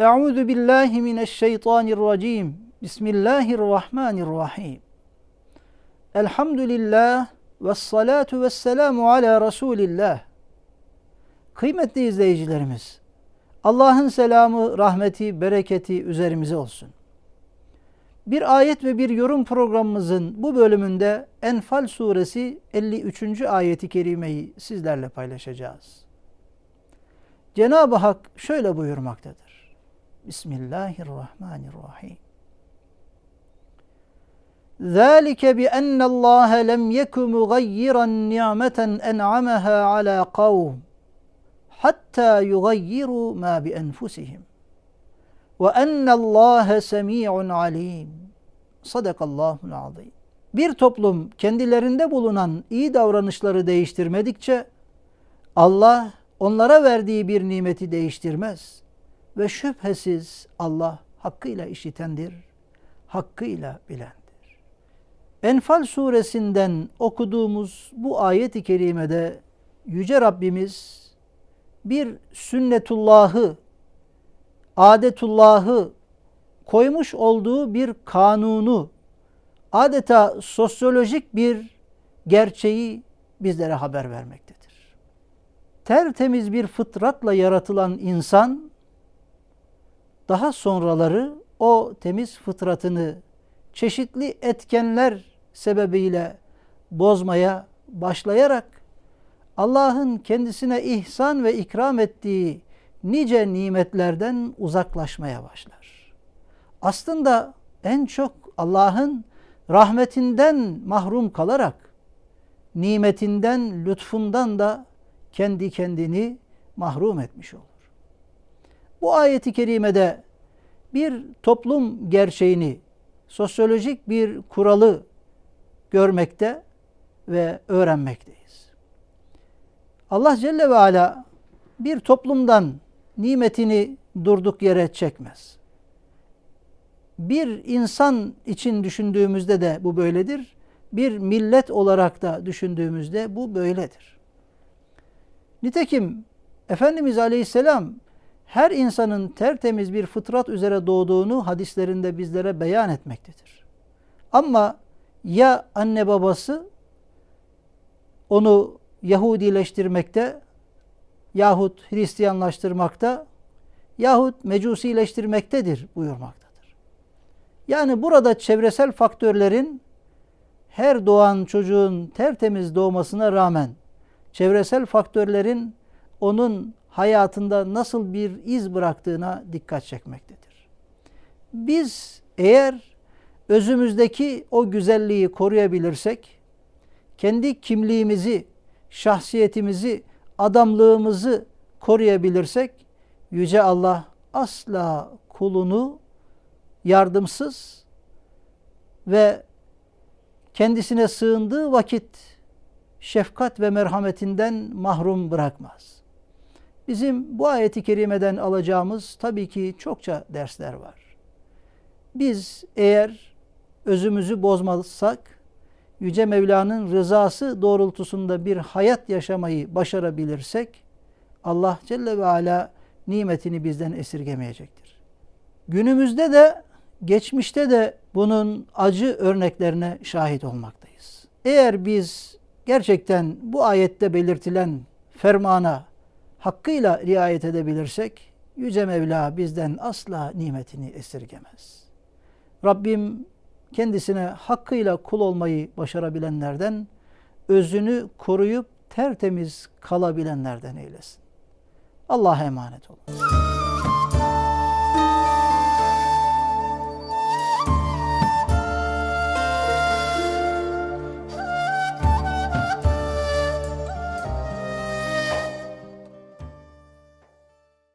Euzu billahi mineşşeytanirracim. Bismillahirrahmanirrahim. Elhamdülillah ve salatu ve selamu ala Resulillah. Kıymetli izleyicilerimiz, Allah'ın selamı, rahmeti, bereketi üzerimize olsun. Bir ayet ve bir yorum programımızın bu bölümünde Enfal suresi 53. ayeti kerimeyi sizlerle paylaşacağız. Cenab-ı Hak şöyle buyurmaktadır. Bismillahirrahmanirrahim. ذَٰلِكَ بِأَنَّ اللّٰهَ لَمْ يَكُ مُغَيِّرًا نِعْمَةً أَنْعَمَهَا عَلَى قَوْمٍ حَتَّى يُغَيِّرُوا مَا بِأَنْفُسِهِمْ وَاَنَّ اللّٰهَ سَمِيعٌ عَلِيمٌ Sadakallahul azim. Bir toplum kendilerinde bulunan iyi davranışları değiştirmedikçe Allah onlara verdiği bir nimeti değiştirmez. Ve şüphesiz Allah hakkıyla işitendir, hakkıyla bilendir. Enfal suresinden okuduğumuz bu ayet-i kerimede Yüce Rabbimiz bir sünnetullahı, adetullahı koymuş olduğu bir kanunu, adeta sosyolojik bir gerçeği bizlere haber vermektedir. Tertemiz bir fıtratla yaratılan insan, daha sonraları o temiz fıtratını çeşitli etkenler sebebiyle bozmaya başlayarak Allah'ın kendisine ihsan ve ikram ettiği nice nimetlerden uzaklaşmaya başlar. Aslında en çok Allah'ın rahmetinden mahrum kalarak nimetinden, lütfundan da kendi kendini mahrum etmiş olur. Bu ayeti kerimede bir toplum gerçeğini, sosyolojik bir kuralı görmekte ve öğrenmekteyiz. Allah Celle ve Ala bir toplumdan nimetini durduk yere çekmez. Bir insan için düşündüğümüzde de bu böyledir. Bir millet olarak da düşündüğümüzde bu böyledir. Nitekim Efendimiz Aleyhisselam her insanın tertemiz bir fıtrat üzere doğduğunu hadislerinde bizlere beyan etmektedir. Ama ya anne babası onu Yahudileştirmekte yahut Hristiyanlaştırmakta yahut mecusileştirmektedir buyurmaktadır. Yani burada çevresel faktörlerin her doğan çocuğun tertemiz doğmasına rağmen çevresel faktörlerin onun hayatında nasıl bir iz bıraktığına dikkat çekmektedir. Biz eğer özümüzdeki o güzelliği koruyabilirsek, kendi kimliğimizi, şahsiyetimizi, adamlığımızı koruyabilirsek, Yüce Allah asla kulunu yardımsız ve kendisine sığındığı vakit şefkat ve merhametinden mahrum bırakmaz. Bizim bu ayeti kerimeden alacağımız tabii ki çokça dersler var. Biz eğer özümüzü bozmazsak, Yüce Mevla'nın rızası doğrultusunda bir hayat yaşamayı başarabilirsek, Allah Celle ve Ala nimetini bizden esirgemeyecektir. Günümüzde de, geçmişte de bunun acı örneklerine şahit olmaktayız. Eğer biz gerçekten bu ayette belirtilen fermana hakkıyla riayet edebilirsek Yüce Mevla bizden asla nimetini esirgemez. Rabbim kendisine hakkıyla kul olmayı başarabilenlerden, özünü koruyup tertemiz kalabilenlerden eylesin. Allah'a emanet olun.